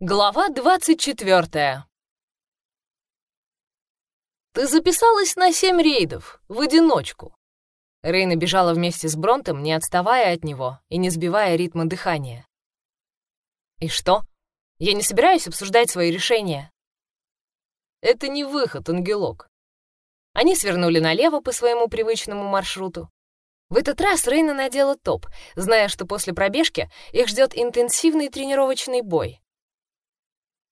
Глава 24 «Ты записалась на семь рейдов, в одиночку». Рейна бежала вместе с Бронтом, не отставая от него и не сбивая ритма дыхания. «И что? Я не собираюсь обсуждать свои решения». «Это не выход, ангелок». Они свернули налево по своему привычному маршруту. В этот раз Рейна надела топ, зная, что после пробежки их ждет интенсивный тренировочный бой.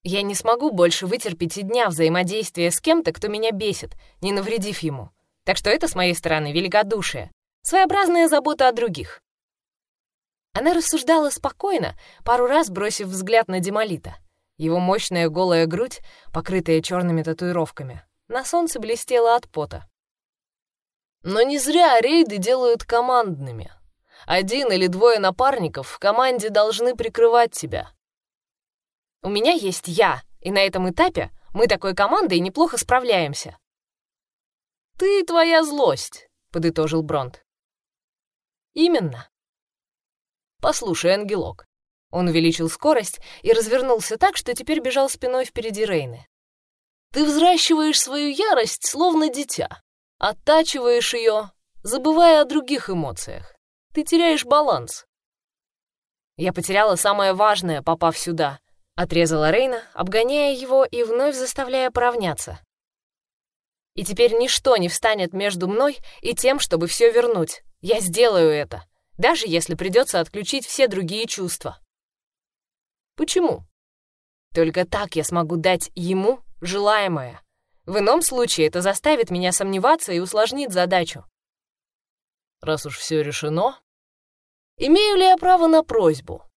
Я не смогу больше вытерпеть и дня взаимодействия с кем-то, кто меня бесит, не навредив ему. Так что это с моей стороны великодушие, своеобразная забота о других. Она рассуждала спокойно, пару раз бросив взгляд на Демолита. Его мощная голая грудь, покрытая черными татуировками, на солнце блестела от пота. Но не зря рейды делают командными. Один или двое напарников в команде должны прикрывать тебя. У меня есть я, и на этом этапе мы такой командой неплохо справляемся. «Ты твоя злость», — подытожил Бронт. «Именно». «Послушай, ангелок». Он увеличил скорость и развернулся так, что теперь бежал спиной впереди Рейны. «Ты взращиваешь свою ярость, словно дитя, оттачиваешь ее, забывая о других эмоциях. Ты теряешь баланс». Я потеряла самое важное, попав сюда, Отрезала Рейна, обгоняя его и вновь заставляя поравняться. И теперь ничто не встанет между мной и тем, чтобы все вернуть. Я сделаю это, даже если придется отключить все другие чувства. Почему? Только так я смогу дать ему желаемое. В ином случае это заставит меня сомневаться и усложнит задачу. Раз уж все решено, имею ли я право на просьбу?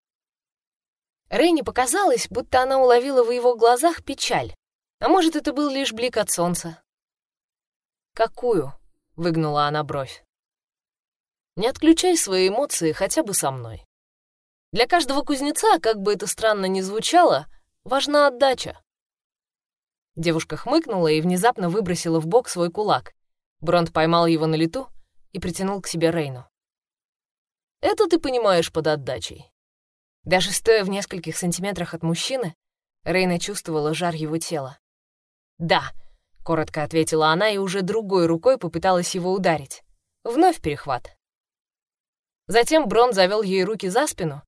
Рейне показалось, будто она уловила в его глазах печаль. А может, это был лишь блик от солнца. «Какую?» — выгнула она бровь. «Не отключай свои эмоции хотя бы со мной. Для каждого кузнеца, как бы это странно ни звучало, важна отдача». Девушка хмыкнула и внезапно выбросила в бок свой кулак. Бронт поймал его на лету и притянул к себе Рейну. «Это ты понимаешь под отдачей. Даже стоя в нескольких сантиметрах от мужчины, Рейна чувствовала жар его тела. «Да», — коротко ответила она и уже другой рукой попыталась его ударить. Вновь перехват. Затем Брон завел ей руки за спину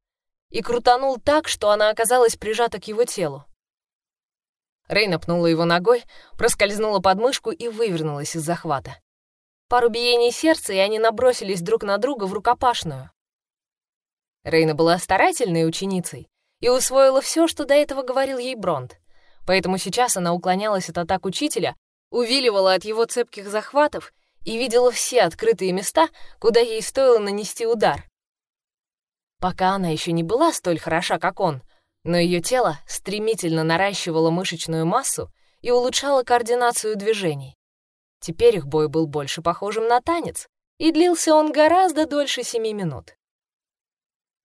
и крутанул так, что она оказалась прижата к его телу. Рейна пнула его ногой, проскользнула под мышку и вывернулась из захвата. Пару биений сердца, и они набросились друг на друга в рукопашную. Рейна была старательной ученицей и усвоила все, что до этого говорил ей Бронт. Поэтому сейчас она уклонялась от атак учителя, увиливала от его цепких захватов и видела все открытые места, куда ей стоило нанести удар. Пока она еще не была столь хороша, как он, но ее тело стремительно наращивало мышечную массу и улучшало координацию движений. Теперь их бой был больше похожим на танец, и длился он гораздо дольше семи минут.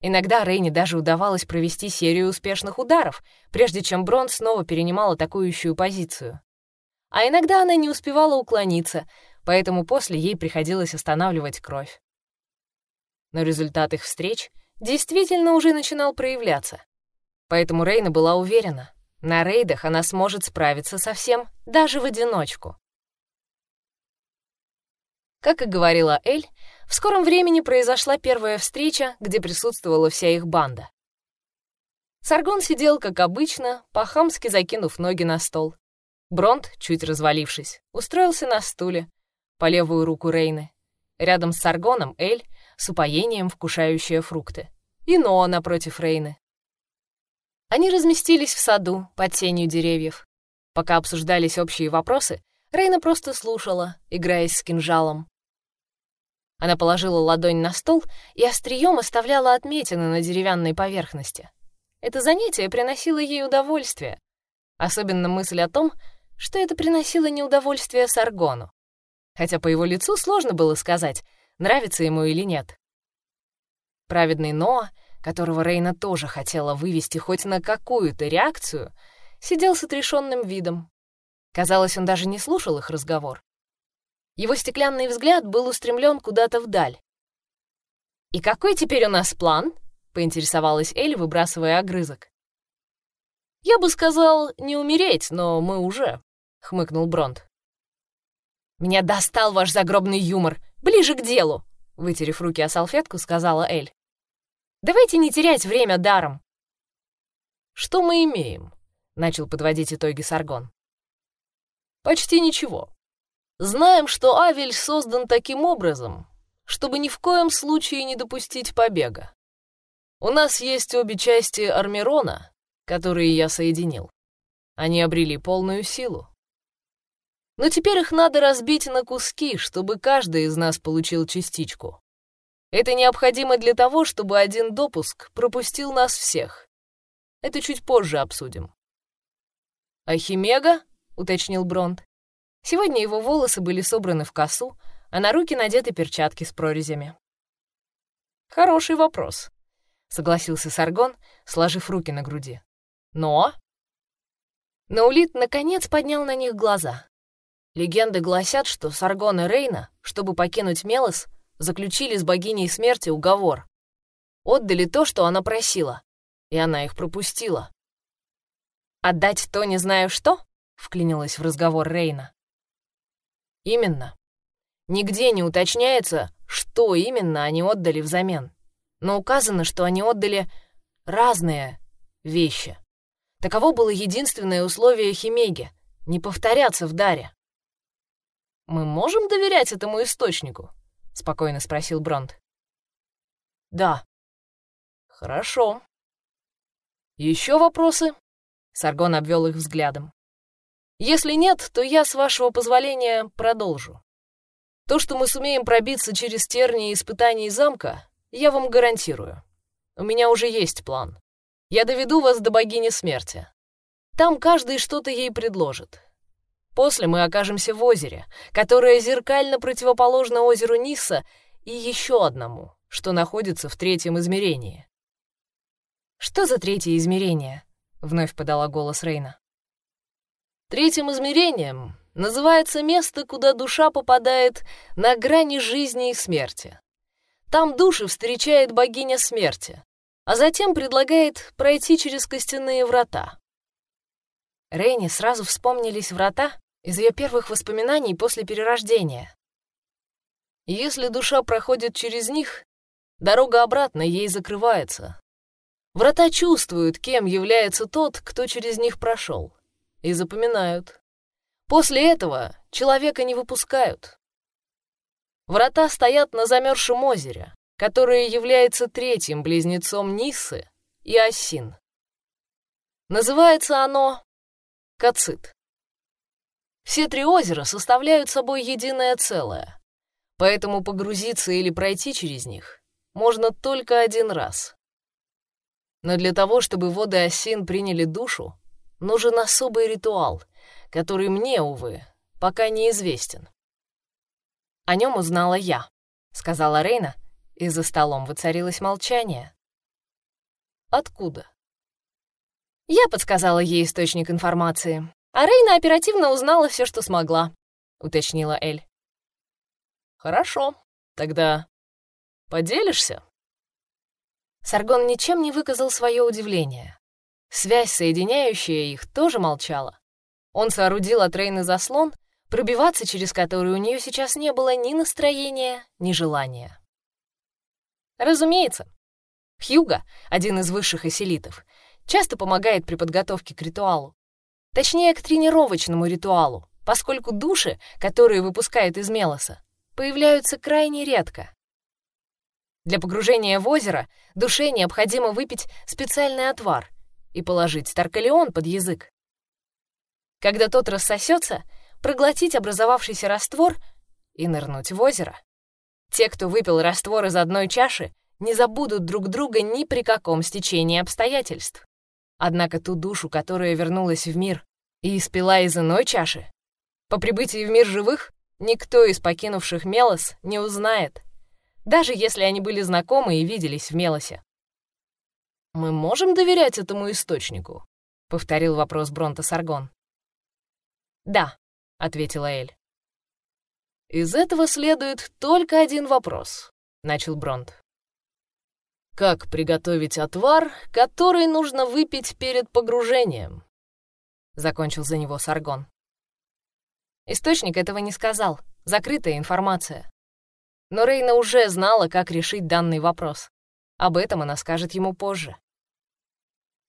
Иногда Рейне даже удавалось провести серию успешных ударов, прежде чем Брон снова перенимал атакующую позицию. А иногда она не успевала уклониться, поэтому после ей приходилось останавливать кровь. Но результат их встреч действительно уже начинал проявляться. Поэтому Рейна была уверена, на рейдах она сможет справиться со всем, даже в одиночку. Как и говорила Эль, в скором времени произошла первая встреча, где присутствовала вся их банда. Саргон сидел, как обычно, по-хамски закинув ноги на стол. Бронт, чуть развалившись, устроился на стуле, по левую руку Рейны. Рядом с Саргоном Эль, с упоением вкушающая фрукты. И Ноа напротив Рейны. Они разместились в саду, под тенью деревьев. Пока обсуждались общие вопросы, Рейна просто слушала, играясь с кинжалом. Она положила ладонь на стол и острием оставляла отметины на деревянной поверхности. Это занятие приносило ей удовольствие. Особенно мысль о том, что это приносило неудовольствие Саргону. Хотя по его лицу сложно было сказать, нравится ему или нет. Праведный Ноа, которого Рейна тоже хотела вывести хоть на какую-то реакцию, сидел с отрешенным видом, Казалось, он даже не слушал их разговор. Его стеклянный взгляд был устремлен куда-то вдаль. «И какой теперь у нас план?» — поинтересовалась Эль, выбрасывая огрызок. «Я бы сказал, не умереть, но мы уже», — хмыкнул Бронт. «Меня достал ваш загробный юмор. Ближе к делу!» Вытерев руки о салфетку, сказала Эль. «Давайте не терять время даром!» «Что мы имеем?» — начал подводить итоги Саргон. «Почти ничего. Знаем, что Авель создан таким образом, чтобы ни в коем случае не допустить побега. У нас есть обе части Армирона, которые я соединил. Они обрели полную силу. Но теперь их надо разбить на куски, чтобы каждый из нас получил частичку. Это необходимо для того, чтобы один допуск пропустил нас всех. Это чуть позже обсудим. «Ахимега?» — уточнил Бронт. Сегодня его волосы были собраны в косу, а на руки надеты перчатки с прорезями. «Хороший вопрос», — согласился Саргон, сложив руки на груди. «Но...» Наулит наконец поднял на них глаза. Легенды гласят, что Саргон и Рейна, чтобы покинуть Мелос, заключили с богиней смерти уговор. Отдали то, что она просила, и она их пропустила. «Отдать то не знаю что?» — вклинилась в разговор Рейна. «Именно. Нигде не уточняется, что именно они отдали взамен, но указано, что они отдали разные вещи. Таково было единственное условие Химеги — не повторяться в даре. «Мы можем доверять этому источнику?» — спокойно спросил Бронт. «Да». «Хорошо». «Еще вопросы?» — Саргон обвел их взглядом. «Если нет, то я, с вашего позволения, продолжу. То, что мы сумеем пробиться через тернии испытаний замка, я вам гарантирую. У меня уже есть план. Я доведу вас до богини смерти. Там каждый что-то ей предложит. После мы окажемся в озере, которое зеркально противоположно озеру Нисса и еще одному, что находится в третьем измерении. «Что за третье измерение?» — вновь подала голос Рейна. «Третьим измерением называется место, куда душа попадает на грани жизни и смерти. Там души встречает богиня смерти, а затем предлагает пройти через костяные врата. Рейне сразу вспомнились врата, из ее первых воспоминаний после перерождения. Если душа проходит через них, дорога обратно ей закрывается. Врата чувствуют, кем является тот, кто через них прошел, и запоминают. После этого человека не выпускают. Врата стоят на замерзшем озере, которое является третьим близнецом Ниссы и Осин. Называется оно Кацит. Все три озера составляют собой единое целое, поэтому погрузиться или пройти через них можно только один раз. Но для того, чтобы воды осин приняли душу, нужен особый ритуал, который мне, увы, пока неизвестен. О нем узнала я, сказала Рейна, и за столом воцарилось молчание. Откуда? Я подсказала ей источник информации, а Рейна оперативно узнала все, что смогла, уточнила Эль. Хорошо, тогда поделишься? Саргон ничем не выказал свое удивление. Связь, соединяющая их, тоже молчала. Он соорудил от Рейны заслон, пробиваться через который у нее сейчас не было ни настроения, ни желания. Разумеется. Хьюга, один из высших эселитов, часто помогает при подготовке к ритуалу. Точнее, к тренировочному ритуалу, поскольку души, которые выпускают из Мелоса, появляются крайне редко. Для погружения в озеро душе необходимо выпить специальный отвар и положить таркалеон под язык. Когда тот рассосется, проглотить образовавшийся раствор и нырнуть в озеро. Те, кто выпил раствор из одной чаши, не забудут друг друга ни при каком стечении обстоятельств. Однако ту душу, которая вернулась в мир и испила из иной чаши, по прибытии в мир живых никто из покинувших Мелос не узнает, даже если они были знакомы и виделись в Мелосе. «Мы можем доверять этому источнику?» — повторил вопрос Бронта Саргон. «Да», — ответила Эль. «Из этого следует только один вопрос», — начал Бронт. Как приготовить отвар, который нужно выпить перед погружением? Закончил за него Саргон. Источник этого не сказал. Закрытая информация. Но Рейна уже знала, как решить данный вопрос. Об этом она скажет ему позже.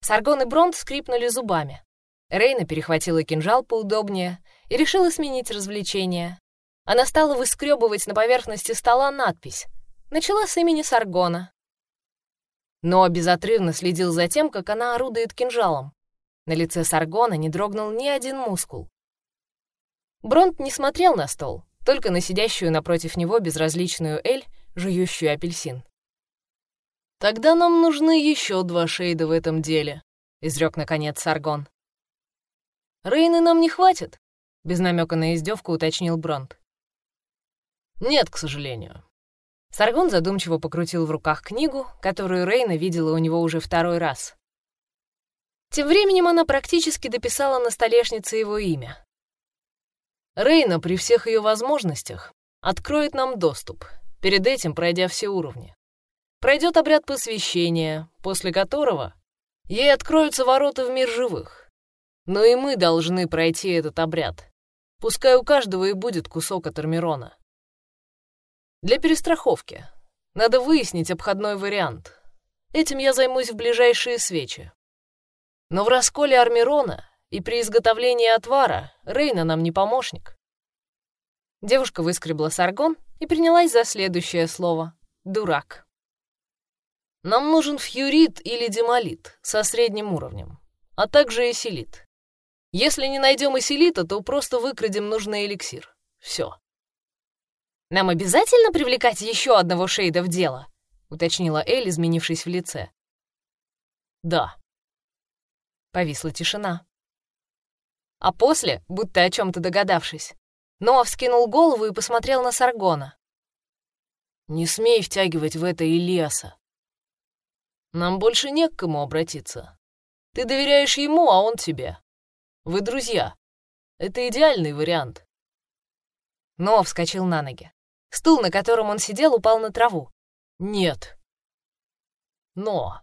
Саргон и Бронт скрипнули зубами. Рейна перехватила кинжал поудобнее и решила сменить развлечение. Она стала выскребывать на поверхности стола надпись. Начала с имени Саргона. Но безотрывно следил за тем, как она орудует кинжалом. На лице Саргона не дрогнул ни один мускул. Бронт не смотрел на стол, только на сидящую напротив него безразличную Эль, жующую апельсин. «Тогда нам нужны еще два шейда в этом деле», — изрек наконец Саргон. «Рейны нам не хватит», — без намека на издевку уточнил Бронт. «Нет, к сожалению». Саргон задумчиво покрутил в руках книгу, которую Рейна видела у него уже второй раз. Тем временем она практически дописала на столешнице его имя. Рейна при всех ее возможностях откроет нам доступ, перед этим пройдя все уровни. Пройдет обряд посвящения, после которого ей откроются ворота в мир живых. Но и мы должны пройти этот обряд. Пускай у каждого и будет кусок от Армирона. Для перестраховки надо выяснить обходной вариант. Этим я займусь в ближайшие свечи. Но в расколе Армирона и при изготовлении отвара Рейна нам не помощник. Девушка выскребла саргон и принялась за следующее слово — «дурак». Нам нужен фьюрит или демолит со средним уровнем, а также эсилит. Если не найдем эсилита, то просто выкрадем нужный эликсир. Все. «Нам обязательно привлекать еще одного шейда в дело?» — уточнила Эль, изменившись в лице. «Да». Повисла тишина. А после, будто о чем то догадавшись, Ноа вскинул голову и посмотрел на Саргона. «Не смей втягивать в это Ильяса. Нам больше не к кому обратиться. Ты доверяешь ему, а он тебе. Вы друзья. Это идеальный вариант». Ноа вскочил на ноги. Стул, на котором он сидел, упал на траву. «Нет». «Но».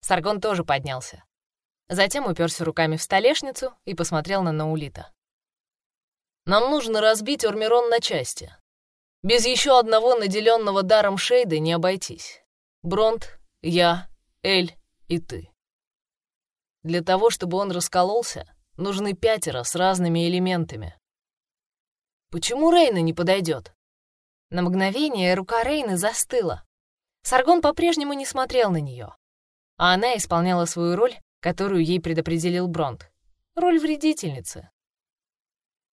Саргон тоже поднялся. Затем уперся руками в столешницу и посмотрел на Наулита. «Нам нужно разбить Ормирон на части. Без еще одного наделенного даром Шейда не обойтись. Бронт, я, Эль и ты. Для того, чтобы он раскололся, нужны пятеро с разными элементами. Почему Рейна не подойдет? На мгновение рука Рейны застыла. Саргон по-прежнему не смотрел на нее, а она исполняла свою роль которую ей предопределил Бронт. Роль вредительницы.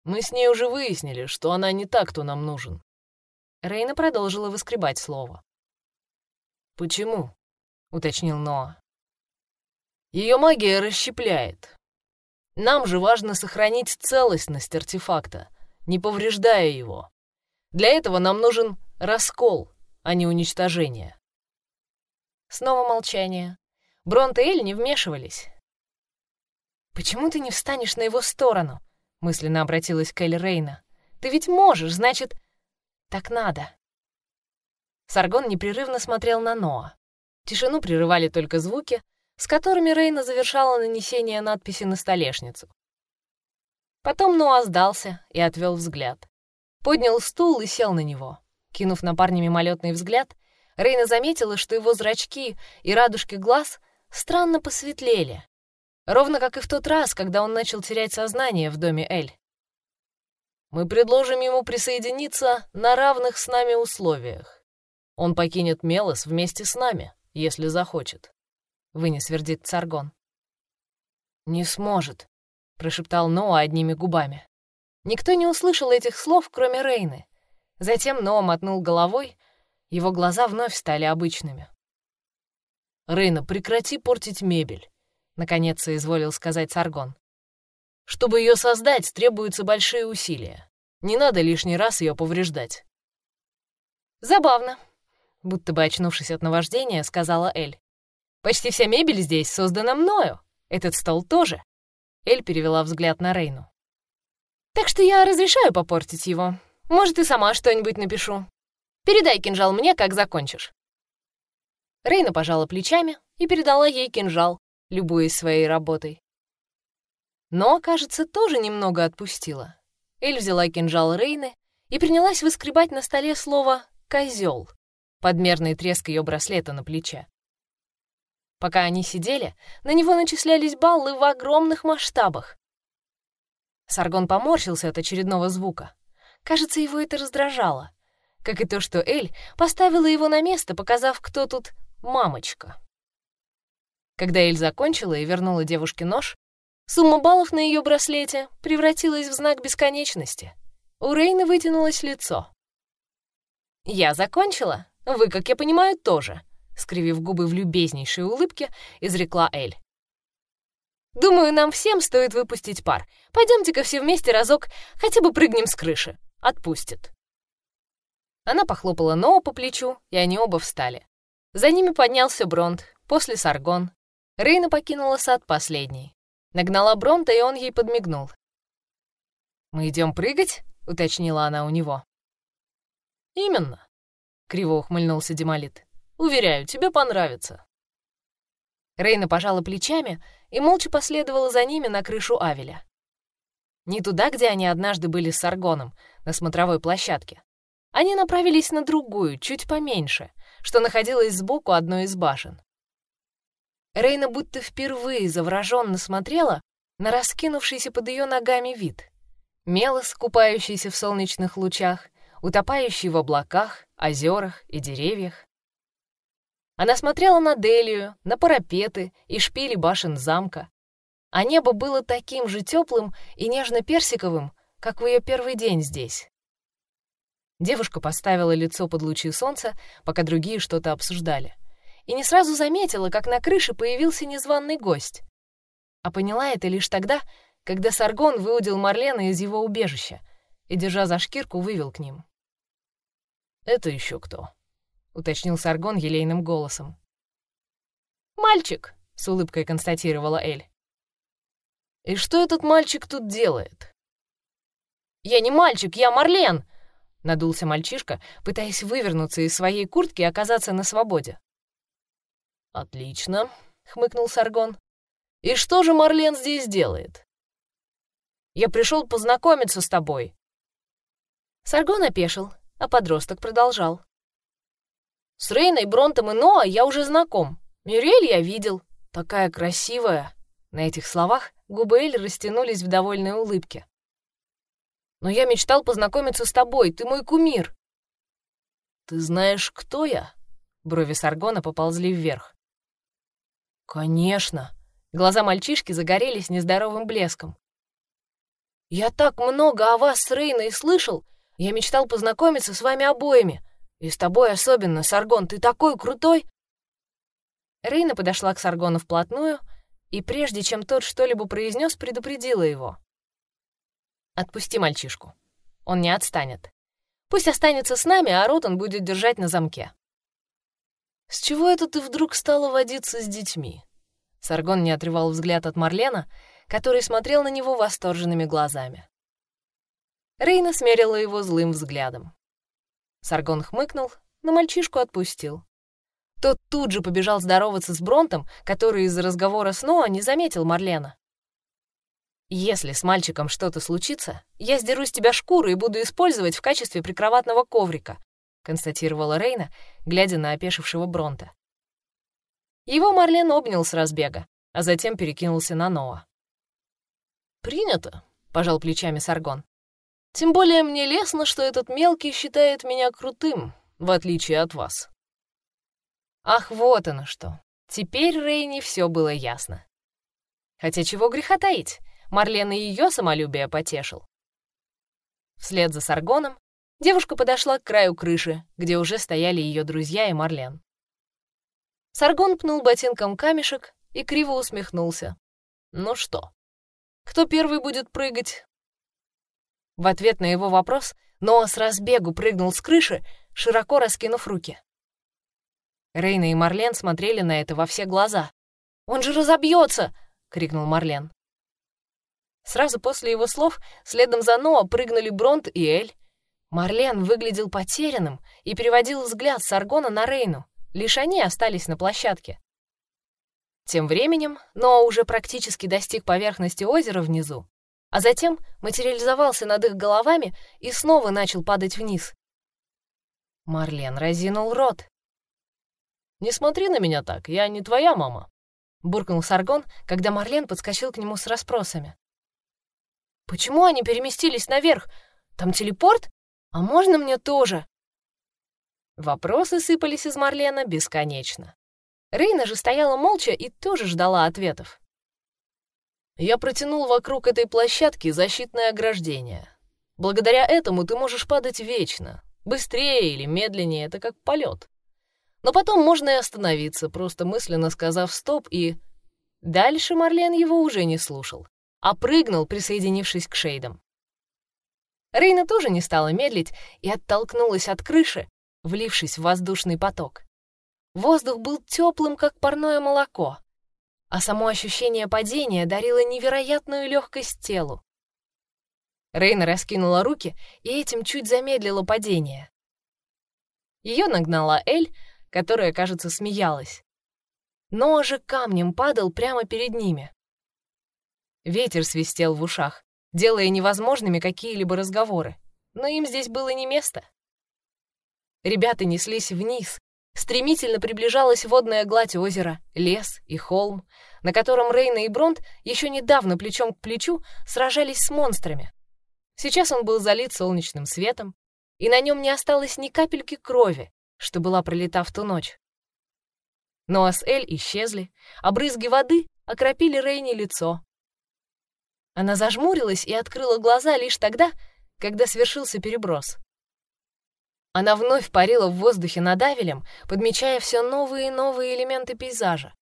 Мы с ней уже выяснили, что она не та, кто нам нужен. Рейна продолжила выскребать слово. «Почему?» — уточнил Ноа. Ее магия расщепляет. Нам же важно сохранить целостность артефакта, не повреждая его. Для этого нам нужен раскол, а не уничтожение». Снова молчание. Бронт и Эль не вмешивались. «Почему ты не встанешь на его сторону?» — мысленно обратилась к Эль Рейна. «Ты ведь можешь, значит, так надо». Саргон непрерывно смотрел на Ноа. Тишину прерывали только звуки, с которыми Рейна завершала нанесение надписи на столешницу. Потом Ноа сдался и отвел взгляд. Поднял стул и сел на него. Кинув на парня мимолетный взгляд, Рейна заметила, что его зрачки и радужки глаз — странно посветлели. Ровно как и в тот раз, когда он начал терять сознание в доме Эль. Мы предложим ему присоединиться на равных с нами условиях. Он покинет Мелос вместе с нами, если захочет. Вынес вердикт Саргон. «Не сможет», — прошептал Ноа одними губами. Никто не услышал этих слов, кроме Рейны. Затем Ноа мотнул головой, его глаза вновь стали обычными. «Рейна, прекрати портить мебель», — наконец соизволил сказать Саргон. «Чтобы ее создать, требуются большие усилия. Не надо лишний раз ее повреждать». «Забавно», — будто бы очнувшись от наваждения, сказала Эль. «Почти вся мебель здесь создана мною. Этот стол тоже». Эль перевела взгляд на Рейну. «Так что я разрешаю попортить его. Может, и сама что-нибудь напишу. Передай кинжал мне, как закончишь». Рейна пожала плечами и передала ей кинжал, любуясь своей работой. Но, кажется, тоже немного отпустила. Эль взяла кинжал Рейны и принялась выскребать на столе слово «козёл», подмерный треск ее браслета на плече. Пока они сидели, на него начислялись баллы в огромных масштабах. Саргон поморщился от очередного звука. Кажется, его это раздражало. Как и то, что Эль поставила его на место, показав, кто тут мамочка. Когда Эль закончила и вернула девушке нож, сумма баллов на ее браслете превратилась в знак бесконечности. У Рейны вытянулось лицо. «Я закончила. Вы, как я понимаю, тоже», — скривив губы в любезнейшей улыбке, изрекла Эль. «Думаю, нам всем стоит выпустить пар. Пойдемте-ка все вместе разок, хотя бы прыгнем с крыши. Отпустит». Она похлопала Ноа по плечу, и они оба встали. За ними поднялся Бронт, после Саргон. Рейна покинула сад последней. Нагнала Бронта, и он ей подмигнул. «Мы идем прыгать?» — уточнила она у него. «Именно», — криво ухмыльнулся Демолит. «Уверяю, тебе понравится». Рейна пожала плечами и молча последовала за ними на крышу Авеля. Не туда, где они однажды были с Саргоном, на смотровой площадке. Они направились на другую, чуть поменьше, что находилась сбоку одной из башен. Рейна будто впервые завороженно смотрела на раскинувшийся под ее ногами вид. Мелос, купающийся в солнечных лучах, утопающий в облаках, озерах и деревьях. Она смотрела на Делию, на парапеты и шпили башен замка. А небо было таким же теплым и нежно-персиковым, как в ее первый день здесь. Девушка поставила лицо под лучи солнца, пока другие что-то обсуждали. И не сразу заметила, как на крыше появился незваный гость. А поняла это лишь тогда, когда Саргон выудил Марлена из его убежища и, держа за шкирку, вывел к ним. «Это еще кто?» — уточнил Саргон елейным голосом. «Мальчик», — с улыбкой констатировала Эль. «И что этот мальчик тут делает?» «Я не мальчик, я Марлен!» — надулся мальчишка, пытаясь вывернуться из своей куртки и оказаться на свободе. «Отлично», — хмыкнул Саргон. «И что же Марлен здесь делает?» «Я пришел познакомиться с тобой». Саргон опешил, а подросток продолжал. С Рейной, Бронтом и Ноа я уже знаком. Мюрель я видел. Такая красивая. На этих словах губы Эль растянулись в довольной улыбке. Но я мечтал познакомиться с тобой. Ты мой кумир. Ты знаешь, кто я? Брови Саргона поползли вверх. Конечно. Глаза мальчишки загорелись нездоровым блеском. Я так много о вас с Рейной слышал. Я мечтал познакомиться с вами обоими. И с тобой особенно, Саргон, ты такой крутой!» Рейна подошла к Саргону вплотную, и прежде чем тот что-либо произнес, предупредила его. «Отпусти мальчишку. Он не отстанет. Пусть останется с нами, а рот он будет держать на замке». «С чего это ты вдруг стала водиться с детьми?» Саргон не отрывал взгляд от Марлена, который смотрел на него восторженными глазами. Рейна смерила его злым взглядом. Саргон хмыкнул, но мальчишку отпустил. Тот тут же побежал здороваться с Бронтом, который из-за разговора с Ноа не заметил Марлена. «Если с мальчиком что-то случится, я сдеру с тебя шкуру и буду использовать в качестве прикроватного коврика», констатировала Рейна, глядя на опешившего Бронта. Его Марлен обнял с разбега, а затем перекинулся на Ноа. «Принято», — пожал плечами Саргон. Тем более мне лестно, что этот мелкий считает меня крутым, в отличие от вас. Ах, вот оно что. Теперь Рейни все было ясно. Хотя чего греха таить, Марлен и ее самолюбие потешил. Вслед за Саргоном девушка подошла к краю крыши, где уже стояли ее друзья и Марлен. Саргон пнул ботинком камешек и криво усмехнулся. Ну что, кто первый будет прыгать, в ответ на его вопрос Ноа с разбегу прыгнул с крыши, широко раскинув руки. Рейна и Марлен смотрели на это во все глаза. «Он же разобьется!» — крикнул Марлен. Сразу после его слов следом за Ноа прыгнули Бронт и Эль. Марлен выглядел потерянным и переводил взгляд с Аргона на Рейну, лишь они остались на площадке. Тем временем Ноа уже практически достиг поверхности озера внизу, а затем материализовался над их головами и снова начал падать вниз. Марлен разинул рот. «Не смотри на меня так, я не твоя мама», — буркнул Саргон, когда Марлен подскочил к нему с расспросами. «Почему они переместились наверх? Там телепорт? А можно мне тоже?» Вопросы сыпались из Марлена бесконечно. Рейна же стояла молча и тоже ждала ответов. Я протянул вокруг этой площадки защитное ограждение. Благодаря этому ты можешь падать вечно. Быстрее или медленнее, это как полет. Но потом можно и остановиться, просто мысленно сказав «стоп» и... Дальше Марлен его уже не слушал, а прыгнул, присоединившись к шейдам. Рейна тоже не стала медлить и оттолкнулась от крыши, влившись в воздушный поток. Воздух был теплым, как парное молоко, а само ощущение падения дарило невероятную легкость телу. Рейна раскинула руки и этим чуть замедлила падение. Ее нагнала Эль, которая, кажется, смеялась. Но же камнем падал прямо перед ними. Ветер свистел в ушах, делая невозможными какие-либо разговоры, но им здесь было не место. Ребята неслись вниз, Стремительно приближалась водная гладь озера, лес и холм, на котором Рейна и Бронт еще недавно плечом к плечу сражались с монстрами. Сейчас он был залит солнечным светом, и на нем не осталось ни капельки крови, что была пролита в ту ночь. Но с Эль исчезли, а брызги воды окропили Рейне лицо. Она зажмурилась и открыла глаза лишь тогда, когда свершился переброс. Она вновь парила в воздухе над Авелем, подмечая все новые и новые элементы пейзажа.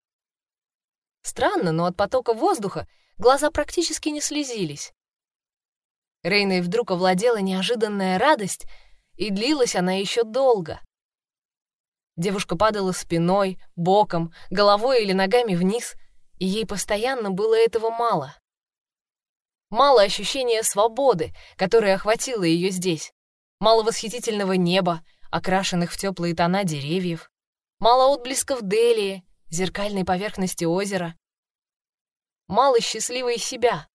Странно, но от потока воздуха глаза практически не слезились. Рейной вдруг овладела неожиданная радость, и длилась она еще долго. Девушка падала спиной, боком, головой или ногами вниз, и ей постоянно было этого мало. Мало ощущения свободы, которое охватило ее здесь мало восхитительного неба, окрашенных в теплые тона деревьев, мало отблесков Делии, зеркальной поверхности озера, мало счастливой себя.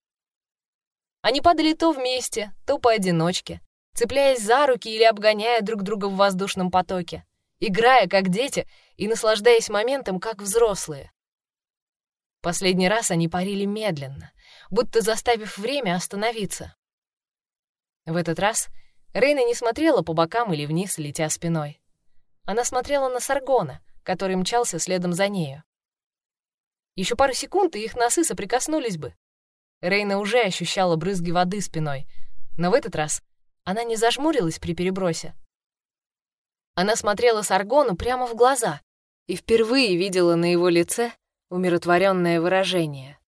Они падали то вместе, то поодиночке, цепляясь за руки или обгоняя друг друга в воздушном потоке, играя как дети и наслаждаясь моментом как взрослые. Последний раз они парили медленно, будто заставив время остановиться. В этот раз — Рейна не смотрела по бокам или вниз, летя спиной. Она смотрела на Саргона, который мчался следом за нею. Еще пару секунд, и их носы соприкоснулись бы. Рейна уже ощущала брызги воды спиной, но в этот раз она не зажмурилась при перебросе. Она смотрела Саргону прямо в глаза и впервые видела на его лице умиротворенное выражение —